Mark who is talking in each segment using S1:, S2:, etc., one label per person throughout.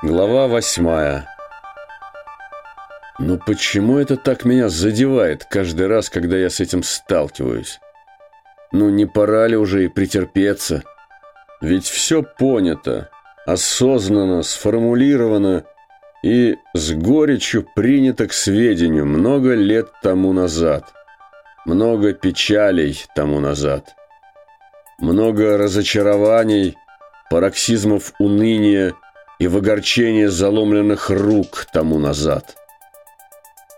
S1: Глава восьмая Ну почему это так меня задевает каждый раз, когда я с этим сталкиваюсь? Ну не пора ли уже и претерпеться? Ведь все понято, осознанно, сформулировано и с горечью принято к сведению много лет тому назад. Много печалей тому назад. Много разочарований, пароксизмов уныния, и в огорчение заломленных рук тому назад.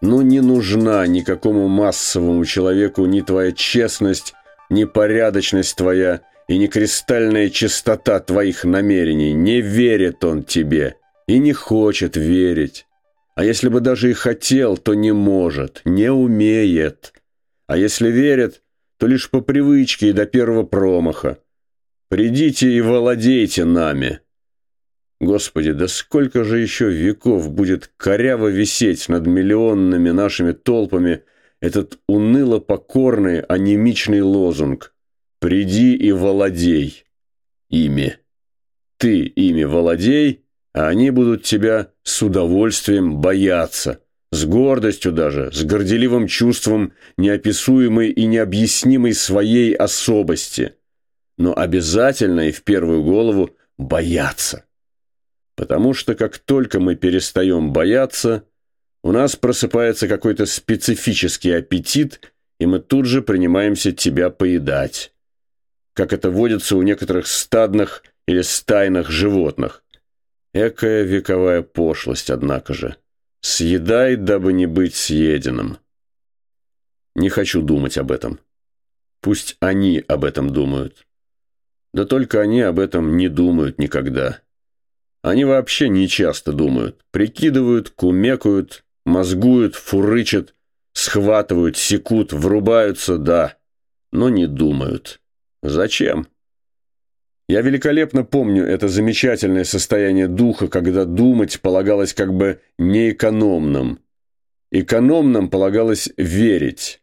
S1: Ну, не нужна никакому массовому человеку ни твоя честность, ни порядочность твоя и ни кристальная чистота твоих намерений. Не верит он тебе и не хочет верить. А если бы даже и хотел, то не может, не умеет. А если верит, то лишь по привычке и до первого промаха. Придите и владейте нами». Господи, да сколько же еще веков будет коряво висеть над миллионными нашими толпами этот уныло-покорный анемичный лозунг «Приди и владей ими». Ты ими владей, а они будут тебя с удовольствием бояться, с гордостью даже, с горделивым чувством неописуемой и необъяснимой своей особости, но обязательно и в первую голову бояться. Потому что как только мы перестаем бояться, у нас просыпается какой-то специфический аппетит, и мы тут же принимаемся тебя поедать. Как это водится у некоторых стадных или стайных животных. Экая вековая пошлость, однако же. Съедай, дабы не быть съеденным. Не хочу думать об этом. Пусть они об этом думают. Да только они об этом не думают никогда. Они вообще не часто думают. Прикидывают, кумекают, мозгуют, фурычат, схватывают, секут, врубаются, да, но не думают. Зачем? Я великолепно помню это замечательное состояние духа, когда думать полагалось как бы неэкономным. Экономным полагалось верить.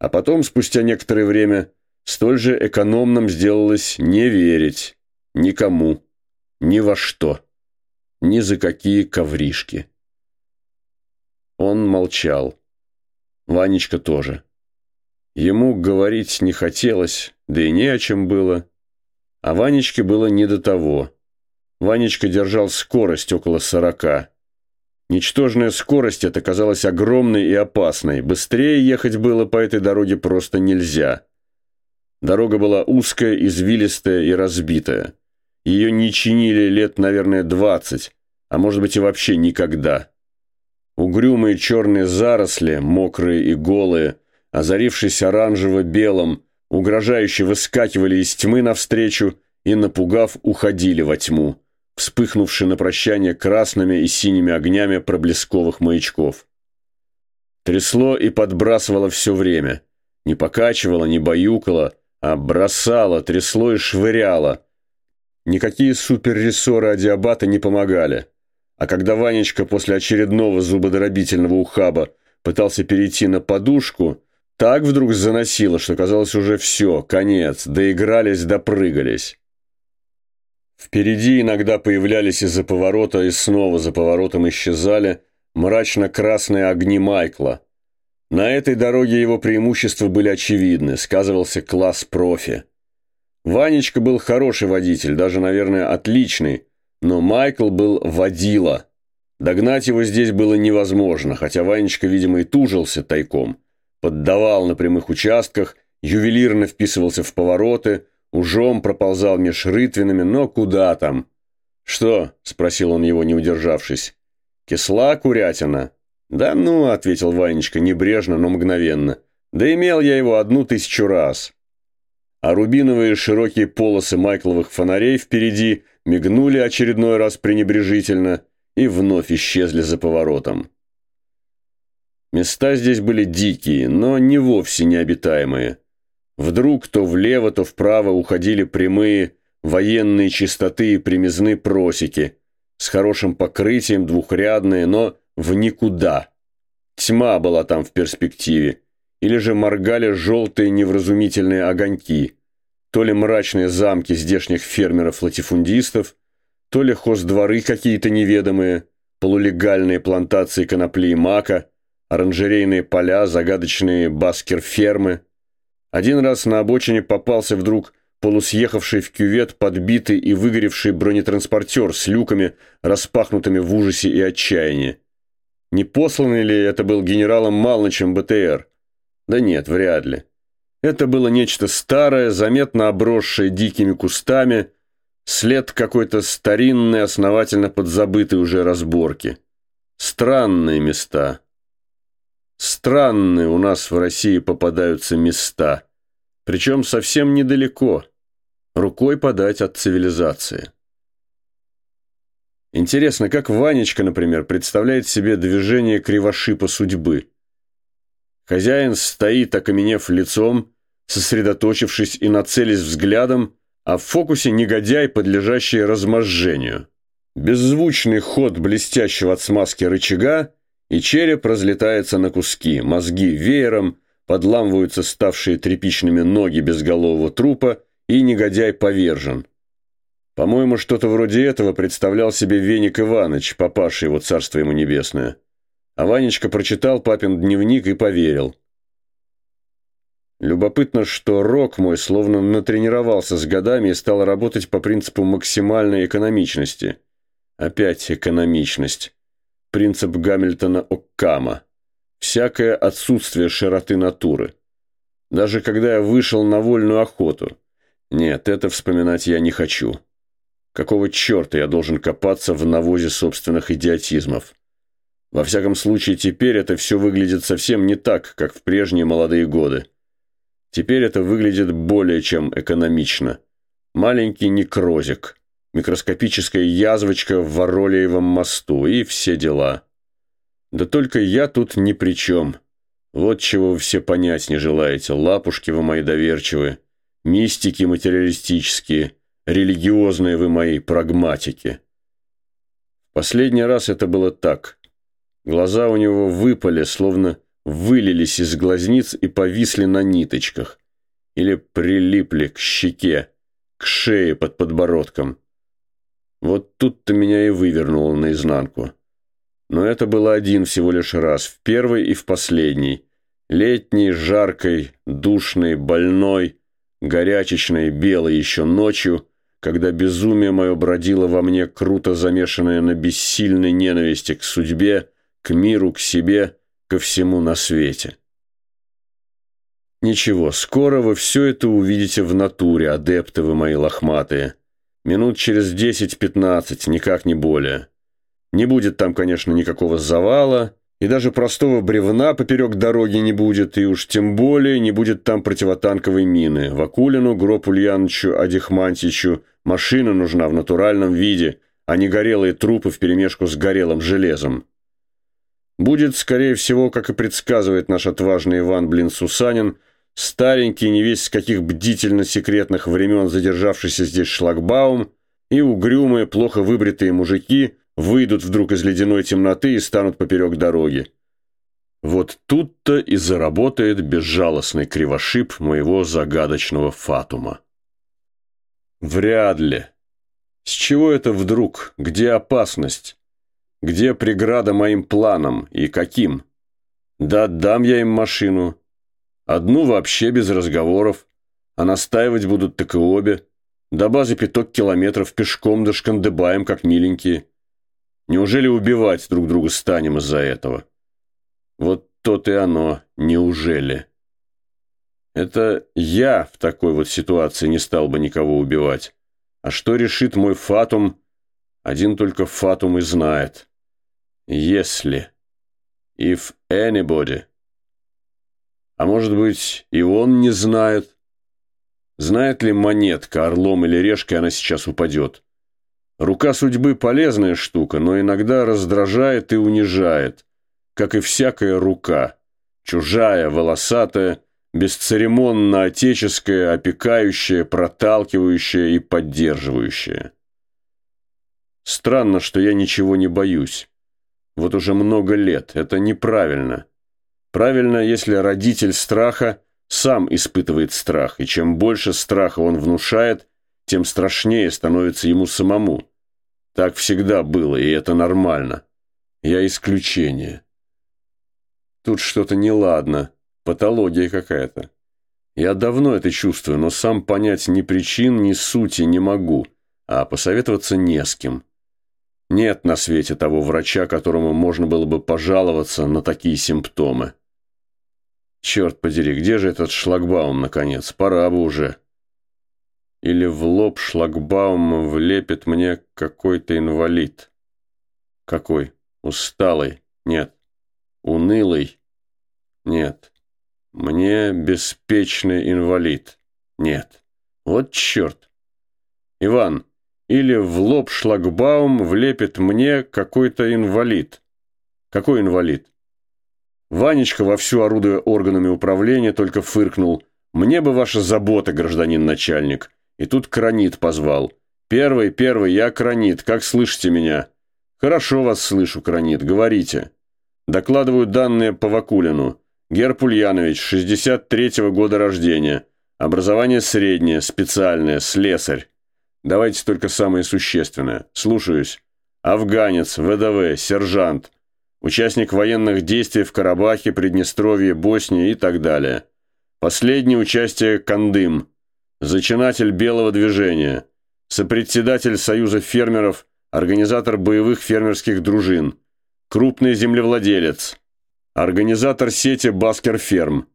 S1: А потом, спустя некоторое время, столь же экономным сделалось не верить. Никому. Ни во что ни за какие ковришки. Он молчал. Ванечка тоже. Ему говорить не хотелось, да и не о чем было. А Ванечке было не до того. Ванечка держал скорость около сорока. Ничтожная скорость эта казалась огромной и опасной. Быстрее ехать было по этой дороге просто нельзя. Дорога была узкая, извилистая и разбитая. Ее не чинили лет, наверное, двадцать, а может быть и вообще никогда. Угрюмые черные заросли, мокрые и голые, озарившись оранжево-белым, угрожающе выскакивали из тьмы навстречу и, напугав, уходили во тьму, вспыхнувши на прощание красными и синими огнями проблесковых маячков. Трясло и подбрасывало все время. Не покачивало, не баюкало, а бросало, трясло и швыряло, Никакие суперрессоры Адиабата не помогали. А когда Ванечка после очередного зубодробительного ухаба пытался перейти на подушку, так вдруг заносило, что казалось уже все, конец, доигрались, допрыгались. Впереди иногда появлялись из-за поворота и снова за поворотом исчезали мрачно-красные огни Майкла. На этой дороге его преимущества были очевидны, сказывался класс профи. Ванечка был хороший водитель, даже, наверное, отличный, но Майкл был водила. Догнать его здесь было невозможно, хотя Ванечка, видимо, и тужился тайком. Поддавал на прямых участках, ювелирно вписывался в повороты, ужом проползал меж рытвинами, но куда там? «Что?» – спросил он его, не удержавшись. «Кисла курятина?» «Да ну», – ответил Ванечка небрежно, но мгновенно. «Да имел я его одну тысячу раз» а рубиновые широкие полосы майкловых фонарей впереди мигнули очередной раз пренебрежительно и вновь исчезли за поворотом. Места здесь были дикие, но не вовсе необитаемые. Вдруг то влево, то вправо уходили прямые военные чистоты и примизны просеки, с хорошим покрытием, двухрядные, но в никуда. Тьма была там в перспективе, или же моргали желтые невразумительные огоньки, то ли мрачные замки здешних фермеров-латифундистов, то ли хоздворы какие-то неведомые, полулегальные плантации конопли и мака, оранжерейные поля, загадочные баскер-фермы. Один раз на обочине попался вдруг полусъехавший в кювет подбитый и выгоревший бронетранспортер с люками, распахнутыми в ужасе и отчаянии. Не посланный ли это был генералом Малнычем БТР? Да нет, вряд ли. Это было нечто старое, заметно обросшее дикими кустами, след какой-то старинной, основательно подзабытой уже разборки. Странные места. Странные у нас в России попадаются места. Причем совсем недалеко рукой подать от цивилизации. Интересно, как Ванечка, например, представляет себе движение кривошипа судьбы? Хозяин стоит, окаменев лицом, сосредоточившись и нацелясь взглядом, а в фокусе негодяй, подлежащий разможжению. Беззвучный ход блестящего от смазки рычага, и череп разлетается на куски, мозги веером, подламываются ставшие тряпичными ноги безголового трупа, и негодяй повержен. По-моему, что-то вроде этого представлял себе Веник Иваныч, папаша его, царство ему небесное. А Ванечка прочитал папин дневник и поверил. Любопытно, что рок мой словно натренировался с годами и стал работать по принципу максимальной экономичности. Опять экономичность. Принцип Гамильтона Оккама. Всякое отсутствие широты натуры. Даже когда я вышел на вольную охоту – нет, это вспоминать я не хочу. Какого черта я должен копаться в навозе собственных идиотизмов? Во всяком случае, теперь это все выглядит совсем не так, как в прежние молодые годы. Теперь это выглядит более чем экономично. Маленький некрозик, микроскопическая язвочка в Воролеевом мосту и все дела. Да только я тут ни при чем. Вот чего вы все понять не желаете, лапушки вы мои доверчивые. Мистики материалистические, религиозные вы мои прагматики. Последний раз это было так. Глаза у него выпали, словно вылились из глазниц и повисли на ниточках. Или прилипли к щеке, к шее под подбородком. Вот тут-то меня и вывернуло наизнанку. Но это было один всего лишь раз, в первый и в последний. Летний, жаркой, душный, больной, горячечной, белой еще ночью, когда безумие мое бродило во мне, круто замешанное на бессильной ненависти к судьбе, к миру, к себе, ко всему на свете. Ничего, скоро вы все это увидите в натуре, адепты вы мои лохматые. Минут через десять-пятнадцать, никак не более. Не будет там, конечно, никакого завала, и даже простого бревна поперек дороги не будет, и уж тем более не будет там противотанковой мины. Вакулину, Гроб Ульяновичу, Адихмантичу машина нужна в натуральном виде, а не горелые трупы вперемешку с горелым железом. Будет, скорее всего, как и предсказывает наш отважный Иван Блин Сусанин, старенький, не весь с каких бдительно-секретных времен задержавшийся здесь шлагбаум, и угрюмые, плохо выбритые мужики – выйдут вдруг из ледяной темноты и станут поперек дороги. Вот тут-то и заработает безжалостный кривошип моего загадочного фатума. Вряд ли. С чего это вдруг? Где опасность? Где преграда моим планам и каким? Да отдам я им машину. Одну вообще без разговоров. А настаивать будут так и обе. До базы пяток километров пешком дошкандыбаем, как миленькие. Неужели убивать друг друга станем из-за этого? Вот то-то и оно, неужели? Это я в такой вот ситуации не стал бы никого убивать. А что решит мой фатум, один только фатум и знает. Если. If anybody. А может быть, и он не знает? Знает ли монетка, орлом или решкой она сейчас упадет? Рука судьбы полезная штука, но иногда раздражает и унижает, как и всякая рука. Чужая, волосатая, бесцеремонно отеческая, опекающая, проталкивающая и поддерживающая. Странно, что я ничего не боюсь. Вот уже много лет. Это неправильно. Правильно, если родитель страха сам испытывает страх, и чем больше страха он внушает – тем страшнее становится ему самому. Так всегда было, и это нормально. Я исключение. Тут что-то неладно, патология какая-то. Я давно это чувствую, но сам понять ни причин, ни сути не могу, а посоветоваться не с кем. Нет на свете того врача, которому можно было бы пожаловаться на такие симптомы. Черт подери, где же этот шлагбаум, наконец? Пора бы уже. Или в лоб шлагбаум влепит мне какой-то инвалид. Какой? Усталый? Нет. Унылый? Нет. Мне беспечный инвалид? Нет. Вот черт. Иван, или в лоб шлагбаум влепит мне какой-то инвалид. Какой инвалид? Ванечка, вовсю орудуя органами управления, только фыркнул. «Мне бы ваша забота, гражданин начальник». И тут Кранит позвал. «Первый, первый, я Кранит, как слышите меня?» «Хорошо вас слышу, Кранит, говорите». Докладываю данные по Вакулину. Герб Ульянович, 63-го года рождения. Образование среднее, специальное, слесарь. Давайте только самое существенное. Слушаюсь. Афганец, ВДВ, сержант. Участник военных действий в Карабахе, Приднестровье, Боснии и так далее. Последнее участие Кандым. Зачинатель белого движения. Сопредседатель Союза фермеров, организатор боевых фермерских дружин. Крупный землевладелец. Организатор сети Баскер Ферм.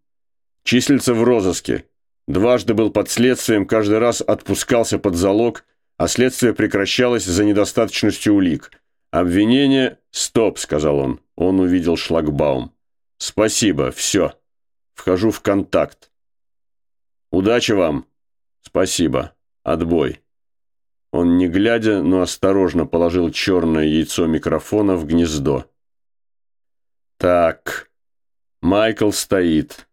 S1: Числится в розыске. Дважды был под следствием, каждый раз отпускался под залог, а следствие прекращалось за недостаточностью улик. «Обвинение...» «Стоп», — сказал он. Он увидел шлагбаум. «Спасибо, все. Вхожу в контакт. Удачи вам!» «Спасибо. Отбой». Он, не глядя, но осторожно положил черное яйцо микрофона в гнездо. «Так, Майкл стоит.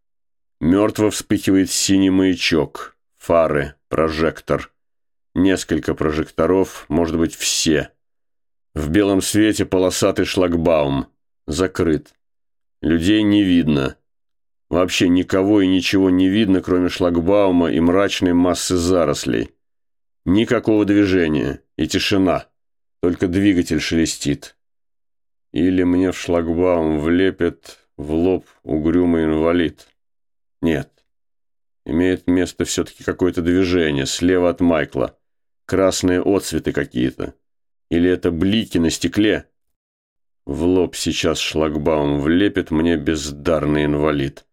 S1: Мертво вспыхивает синий маячок, фары, прожектор. Несколько прожекторов, может быть, все. В белом свете полосатый шлагбаум. Закрыт. Людей не видно. Вообще никого и ничего не видно, кроме шлагбаума и мрачной массы зарослей. Никакого движения и тишина. Только двигатель шелестит. Или мне в шлагбаум влепят в лоб угрюмый инвалид. Нет. Имеет место все-таки какое-то движение слева от Майкла. Красные отцветы какие-то. Или это блики на стекле? В лоб сейчас шлагбаум влепит мне бездарный инвалид.